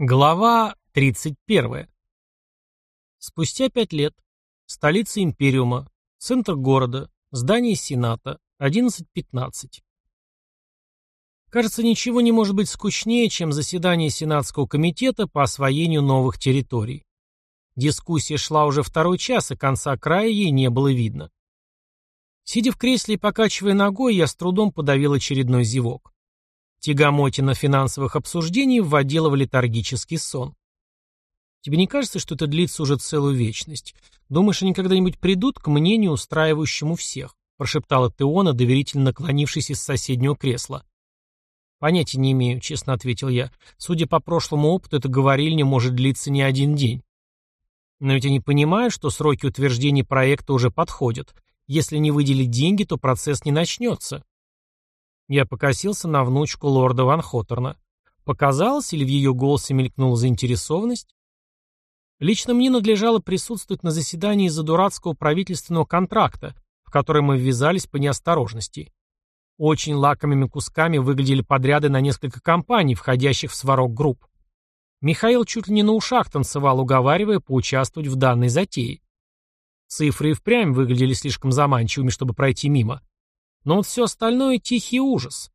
Глава 31. Спустя пять лет. Столица Империума. Центр города. Здание Сената. 11.15. Кажется, ничего не может быть скучнее, чем заседание Сенатского комитета по освоению новых территорий. Дискуссия шла уже второй час, и конца края ей не было видно. Сидя в кресле и покачивая ногой, я с трудом подавил очередной зевок. Тягомотина финансовых обсуждений вводила в летаргический сон. Тебе не кажется, что это длится уже целую вечность? Думаешь, они когда-нибудь придут к мнению, устраивающему всех? Прошептала Теона, доверительно наклонившись из соседнего кресла. Понятия не имею, честно ответил я. Судя по прошлому опыту, эта говорильня может длиться не один день. Но ведь они понимают, что сроки утверждения проекта уже подходят. Если не выделить деньги, то процесс не начнется. Я покосился на внучку лорда Ван Хоттерна. Показалось, или в ее голосе мелькнула заинтересованность? Лично мне надлежало присутствовать на заседании из-за дурацкого правительственного контракта, в который мы ввязались по неосторожности. Очень лакомыми кусками выглядели подряды на несколько компаний, входящих в сварок групп. Михаил чуть ли не на ушах танцевал, уговаривая поучаствовать в данной затее. Цифры и впрямь выглядели слишком заманчивыми, чтобы пройти мимо. Но вот все остальное — тихий ужас.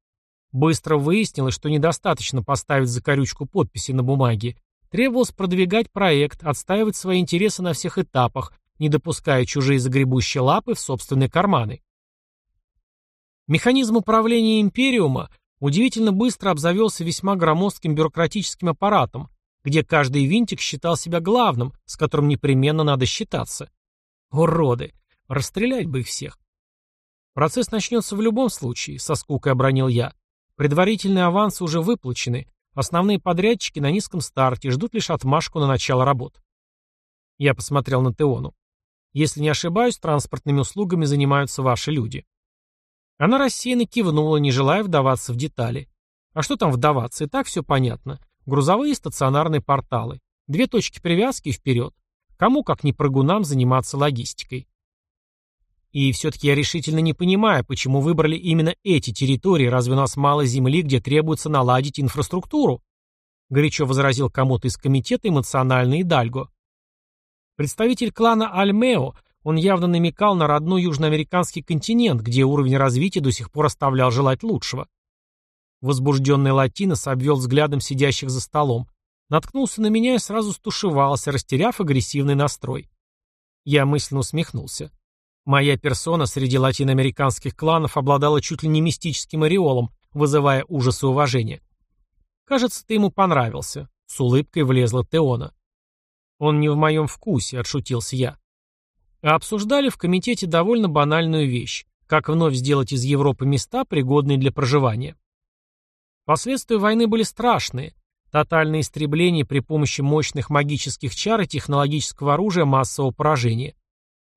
Быстро выяснилось, что недостаточно поставить закорючку подписи на бумаге. Требовалось продвигать проект, отстаивать свои интересы на всех этапах, не допуская чужие загребущие лапы в собственные карманы. Механизм управления Империума удивительно быстро обзавелся весьма громоздким бюрократическим аппаратом, где каждый винтик считал себя главным, с которым непременно надо считаться. Уроды! Расстрелять бы их всех. Процесс начнется в любом случае, со скукой обронил я. Предварительные авансы уже выплачены. Основные подрядчики на низком старте ждут лишь отмашку на начало работ. Я посмотрел на Теону. Если не ошибаюсь, транспортными услугами занимаются ваши люди. Она рассеянно кивнула, не желая вдаваться в детали. А что там вдаваться, и так все понятно. Грузовые и стационарные порталы. Две точки привязки вперед. Кому, как ни прыгунам, заниматься логистикой. И все-таки я решительно не понимаю, почему выбрали именно эти территории, разве у нас мало земли, где требуется наладить инфраструктуру? Горячо возразил кому-то из комитета эмоциональный Идальго. Представитель клана Альмео, он явно намекал на родной южноамериканский континент, где уровень развития до сих пор оставлял желать лучшего. Возбужденный латинос обвел взглядом сидящих за столом, наткнулся на меня и сразу стушевался, растеряв агрессивный настрой. Я мысленно усмехнулся. Моя персона среди латиноамериканских кланов обладала чуть ли не мистическим ореолом, вызывая ужас и уважение. «Кажется, ты ему понравился», — с улыбкой влезла Теона. «Он не в моем вкусе», — отшутился я. А обсуждали в комитете довольно банальную вещь, как вновь сделать из Европы места, пригодные для проживания. Последствия войны были страшные. Тотальное истребление при помощи мощных магических чар и технологического оружия массового поражения.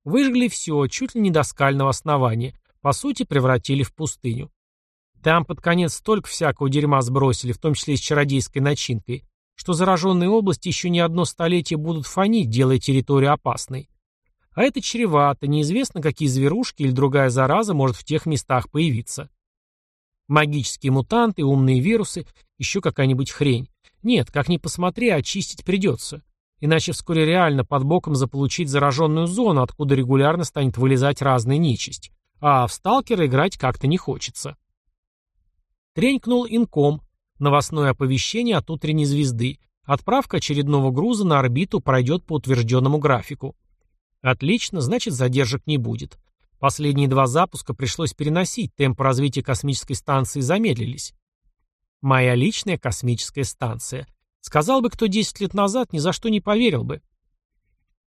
Выжгли все, чуть ли не до скального основания, по сути превратили в пустыню. Там под конец столько всякого дерьма сбросили, в том числе и с чародейской начинкой, что зараженные области еще не одно столетие будут фонить, делая территорию опасной. А это чревато, неизвестно, какие зверушки или другая зараза может в тех местах появиться. Магические мутанты, умные вирусы, еще какая-нибудь хрень. Нет, как ни посмотри, очистить придется. Иначе вскоре реально под боком заполучить зараженную зону, откуда регулярно станет вылезать разная нечисть. А в сталкера играть как-то не хочется. Тренькнул инком. Новостное оповещение от утренней звезды. Отправка очередного груза на орбиту пройдет по утвержденному графику. Отлично, значит задержек не будет. Последние два запуска пришлось переносить, темпы развития космической станции замедлились. Моя личная космическая станция. Сказал бы кто 10 лет назад, ни за что не поверил бы.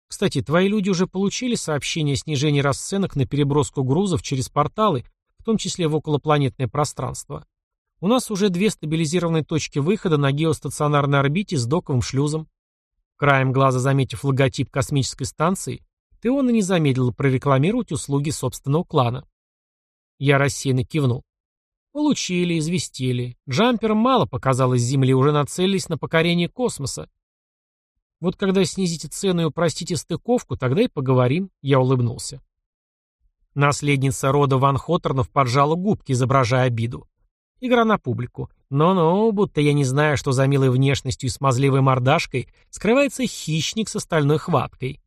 Кстати, твои люди уже получили сообщение о снижении расценок на переброску грузов через порталы, в том числе в околопланетное пространство. У нас уже две стабилизированные точки выхода на геостационарной орбите с доковым шлюзом. Краем глаза заметив логотип космической станции, Теона не замедлила прорекламировать услуги собственного клана. Я рассеянно кивнул. Получили, известили. Джамперам мало показалось Земли, уже нацелились на покорение космоса. Вот когда снизите цену и упростите стыковку, тогда и поговорим, я улыбнулся. Наследница рода Ван Хоттернов поджала губки, изображая обиду. Игра на публику. Но-но, будто я не знаю, что за милой внешностью и смазливой мордашкой скрывается хищник с остальной хваткой.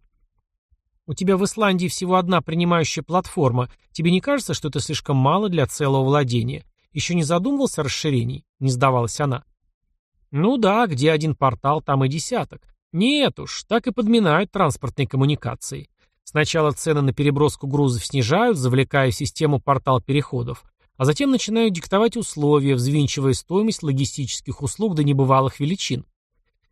У тебя в Исландии всего одна принимающая платформа. Тебе не кажется, что это слишком мало для целого владения? Еще не задумывался о расширении? Не сдавалась она. Ну да, где один портал, там и десяток. Нет уж, так и подминают транспортные коммуникации. Сначала цены на переброску грузов снижают, завлекая в систему портал переходов, а затем начинают диктовать условия, взвинчивая стоимость логистических услуг до небывалых величин.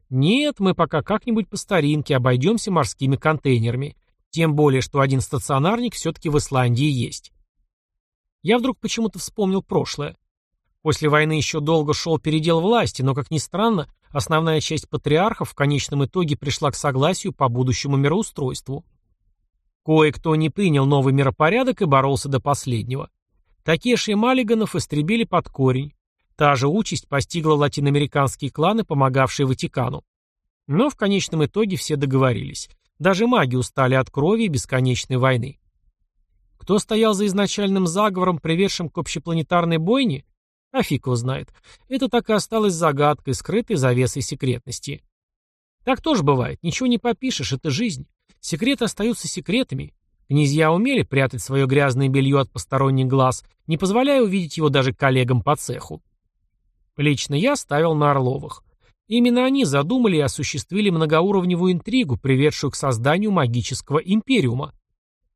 Нет, мы пока как-нибудь по старинке обойдемся морскими контейнерами. Тем более, что один стационарник все-таки в Исландии есть. Я вдруг почему-то вспомнил прошлое. После войны еще долго шел передел власти, но, как ни странно, основная часть патриархов в конечном итоге пришла к согласию по будущему мироустройству. Кое-кто не принял новый миропорядок и боролся до последнего. Такеши и Маллиганов истребили под корень. Та же участь постигла латиноамериканские кланы, помогавшие Ватикану. Но в конечном итоге все договорились. Даже маги устали от крови и бесконечной войны. Кто стоял за изначальным заговором, приведшим к общепланетарной бойне? А фиг его знает. Это так и осталось загадкой, скрытой завесой секретности. Так тоже бывает. Ничего не попишешь, это жизнь. Секреты остаются секретами. Князья умели прятать свое грязное белье от посторонних глаз, не позволяя увидеть его даже коллегам по цеху. Лично я ставил на Орловых. Именно они задумали и осуществили многоуровневую интригу, приведшую к созданию магического империума.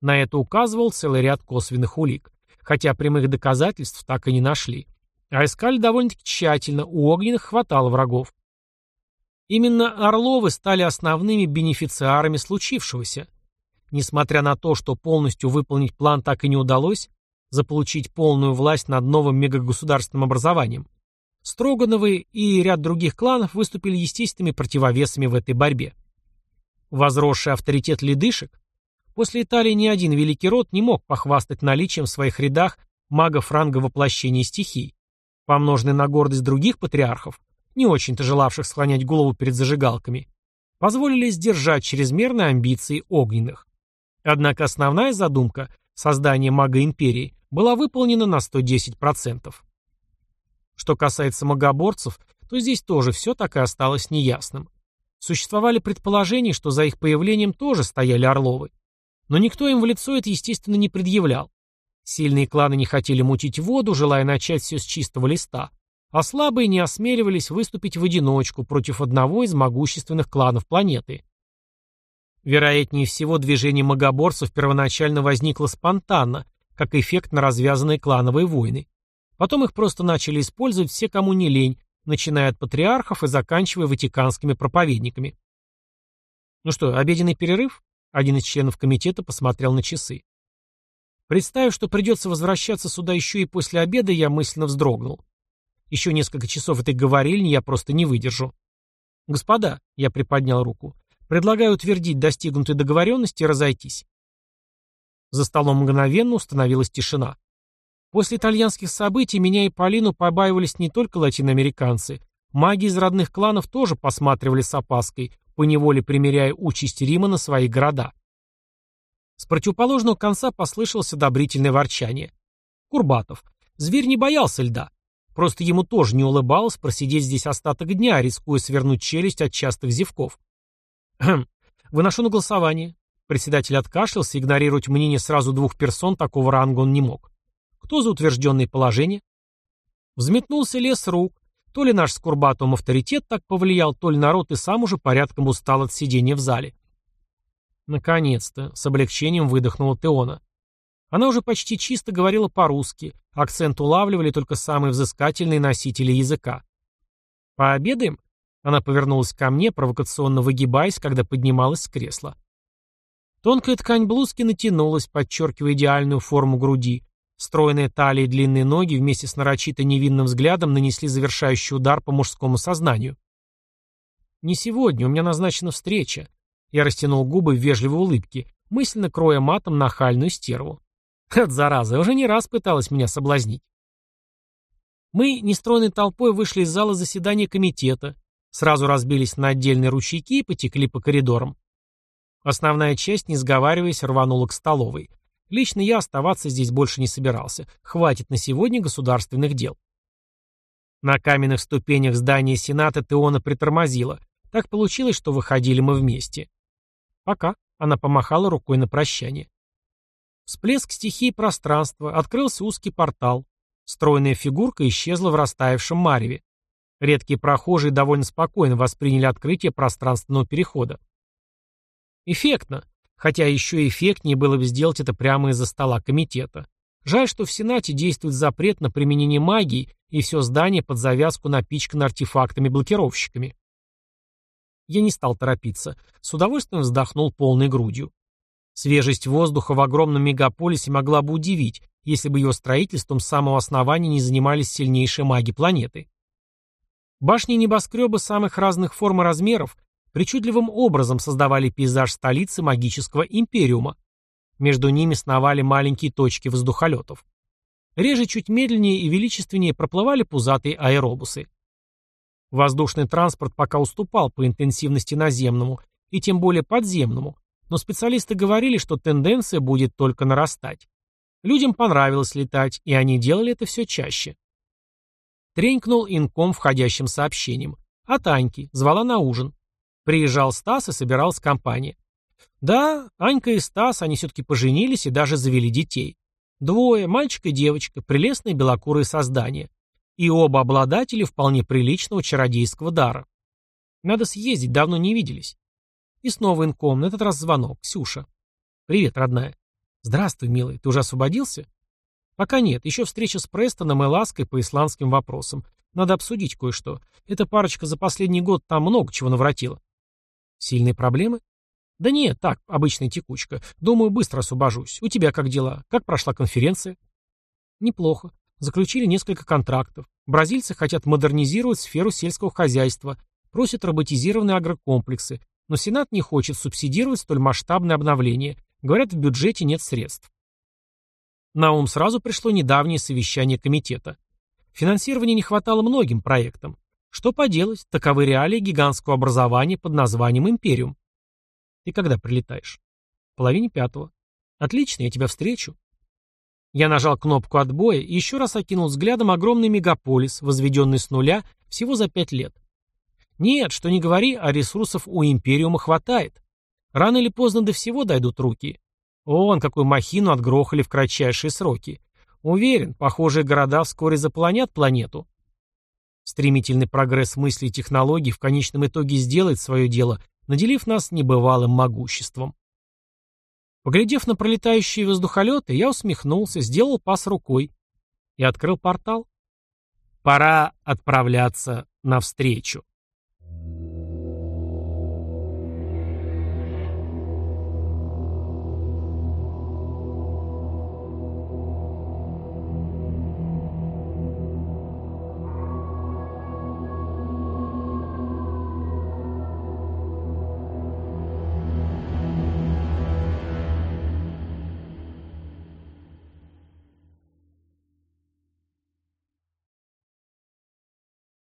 На это указывал целый ряд косвенных улик, хотя прямых доказательств так и не нашли. А искали довольно-таки тщательно, у огненных хватало врагов. Именно Орловы стали основными бенефициарами случившегося. Несмотря на то, что полностью выполнить план так и не удалось, заполучить полную власть над новым мегагосударственным образованием, Строгановы и ряд других кланов выступили естественными противовесами в этой борьбе. Возросший авторитет ледышек, после Италии ни один великий род не мог похвастать наличием в своих рядах магов ранга воплощения стихий, помноженный на гордость других патриархов, не очень-то желавших склонять голову перед зажигалками, позволили сдержать чрезмерные амбиции огненных. Однако основная задумка – создание мага-империи – была выполнена на 110%. Что касается магоборцев, то здесь тоже все так и осталось неясным. Существовали предположения, что за их появлением тоже стояли Орловы. Но никто им в лицо это, естественно, не предъявлял. Сильные кланы не хотели мутить воду, желая начать все с чистого листа, а слабые не осмеливались выступить в одиночку против одного из могущественных кланов планеты. Вероятнее всего, движение магоборцев первоначально возникло спонтанно, как эффект на развязанные клановые войны. Потом их просто начали использовать все, кому не лень, начиная от патриархов и заканчивая ватиканскими проповедниками. «Ну что, обеденный перерыв?» Один из членов комитета посмотрел на часы. Представив, что придется возвращаться сюда еще и после обеда, я мысленно вздрогнул. Еще несколько часов этой говорильни я просто не выдержу. «Господа», — я приподнял руку, Предлагаю утвердить достигнутые договоренности и разойтись. За столом мгновенно установилась тишина. После итальянских событий меня и Полину побаивались не только латиноамериканцы. Маги из родных кланов тоже посматривали с опаской, поневоле примеряя участь Рима на свои города. С противоположного конца послышалось одобрительное ворчание. Курбатов. Зверь не боялся льда. Просто ему тоже не улыбалось просидеть здесь остаток дня, рискуя свернуть челюсть от частых зевков. Хм. Выношу на голосование. Председатель откашлялся, игнорировать мнение сразу двух персон такого ранга он не мог. Кто за утвержденные положения? Взметнулся лес рук. То ли наш с Курбатовым авторитет так повлиял, то ли народ и сам уже порядком устал от сидения в зале. Наконец-то, с облегчением выдохнула Теона. Она уже почти чисто говорила по-русски, акцент улавливали только самые взыскательные носители языка. «Пообедаем?» Она повернулась ко мне, провокационно выгибаясь, когда поднималась с кресла. Тонкая ткань блузки натянулась, подчеркивая идеальную форму груди. Стройная талия и длинные ноги вместе с нарочито невинным взглядом нанесли завершающий удар по мужскому сознанию. «Не сегодня, у меня назначена встреча». Я растянул губы в вежливой улыбке, мысленно кроя матом нахальную стерву. От зараза, уже не раз пыталась меня соблазнить. Мы нестройной толпой вышли из зала заседания комитета, Сразу разбились на отдельные ручейки и потекли по коридорам. Основная часть, не сговариваясь, рванула к столовой. Лично я оставаться здесь больше не собирался. Хватит на сегодня государственных дел. На каменных ступенях здания Сената Теона притормозила. Так получилось, что выходили мы вместе. Пока. Она помахала рукой на прощание. Всплеск стихии пространства, открылся узкий портал. Стройная фигурка исчезла в растаявшем мареве. Редкие прохожие довольно спокойно восприняли открытие пространственного перехода. Эффектно, хотя еще эффектнее было бы сделать это прямо из-за стола комитета. Жаль, что в Сенате действует запрет на применение магии, и все здание под завязку напичкано артефактами-блокировщиками. Я не стал торопиться, с удовольствием вздохнул полной грудью. Свежесть воздуха в огромном мегаполисе могла бы удивить, если бы его строительством с самого основания не занимались сильнейшие маги планеты. Башни небоскреба самых разных форм и размеров причудливым образом создавали пейзаж столицы магического империума. Между ними сновали маленькие точки воздухолетов. Реже чуть медленнее и величественнее проплывали пузатые аэробусы. Воздушный транспорт пока уступал по интенсивности наземному, и тем более подземному, но специалисты говорили, что тенденция будет только нарастать. Людям понравилось летать, и они делали это все чаще. Тренькнул инком входящим сообщением. От Аньки, звала на ужин. Приезжал Стас и собиралась компания. Да, Анька и Стас, они все-таки поженились и даже завели детей. Двое, мальчик и девочка, прелестные белокурые создания. И оба обладатели вполне приличного чародейского дара. Надо съездить, давно не виделись. И снова инком, на этот раз звонок. Ксюша. «Привет, родная». «Здравствуй, милый. Ты уже освободился?» «Пока нет. Еще встреча с Престоном и Лаской по исландским вопросам. Надо обсудить кое-что. Эта парочка за последний год там много чего наворотила». «Сильные проблемы?» «Да нет, так, обычная текучка. Думаю, быстро освобожусь. У тебя как дела? Как прошла конференция?» «Неплохо. Заключили несколько контрактов. Бразильцы хотят модернизировать сферу сельского хозяйства, просят роботизированные агрокомплексы, но Сенат не хочет субсидировать столь масштабное обновление. Говорят, в бюджете нет средств. На ум сразу пришло недавнее совещание комитета. Финансирования не хватало многим проектам. Что поделать, таковы реалии гигантского образования под названием «Империум». Ты когда прилетаешь? В половине пятого. Отлично, я тебя встречу. Я нажал кнопку отбоя и еще раз окинул взглядом огромный мегаполис, возведенный с нуля всего за пять лет. Нет, что не говори, а ресурсов у Империума хватает. Рано или поздно до всего дойдут руки. Вон, какую махину отгрохали в кратчайшие сроки. Уверен, похожие города вскоре заполонят планету. Стремительный прогресс мыслей и технологий в конечном итоге сделает свое дело, наделив нас небывалым могуществом. Поглядев на пролетающие воздухолеты, я усмехнулся, сделал пас рукой и открыл портал. Пора отправляться навстречу.